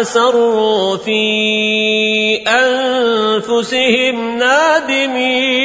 أسروا في أنفسهم نادمين